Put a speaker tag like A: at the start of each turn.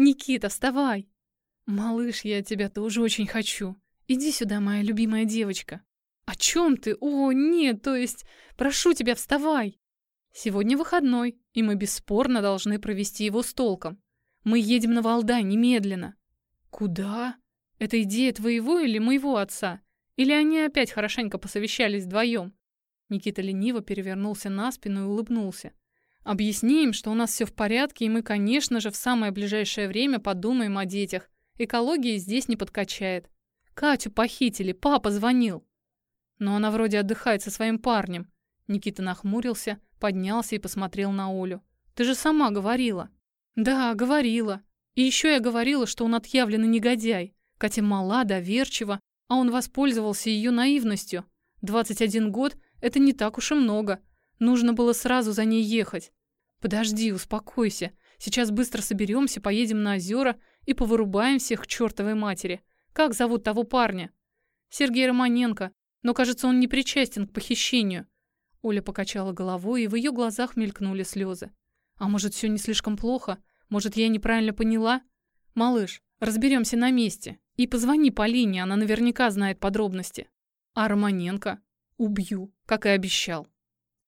A: Никита, вставай! Малыш, я тебя тоже очень хочу. Иди сюда, моя любимая девочка. О чем ты? О, нет, то есть, прошу тебя, вставай. Сегодня выходной, и мы бесспорно должны провести его с толком. Мы едем на Валдай немедленно. Куда? Это идея твоего или моего отца? Или они опять хорошенько посовещались вдвоем? Никита лениво перевернулся на спину и улыбнулся. Объясни им, что у нас все в порядке, и мы, конечно же, в самое ближайшее время подумаем о детях. Экология здесь не подкачает. Катю похитили, папа звонил. Но она вроде отдыхает со своим парнем. Никита нахмурился, поднялся и посмотрел на Олю. Ты же сама говорила. Да, говорила. И еще я говорила, что он отъявленный негодяй. Катя мала, доверчива, а он воспользовался ее наивностью. 21 год — это не так уж и много. Нужно было сразу за ней ехать. Подожди, успокойся. Сейчас быстро соберемся, поедем на озера и повырубаем всех к чертовой матери. Как зовут того парня? Сергей Романенко. Но, кажется, он не причастен к похищению. Оля покачала головой, и в ее глазах мелькнули слезы. А может, все не слишком плохо? Может, я неправильно поняла? Малыш, разберемся на месте. И позвони Полине, она наверняка знает подробности. А Романенко? Убью, как и обещал.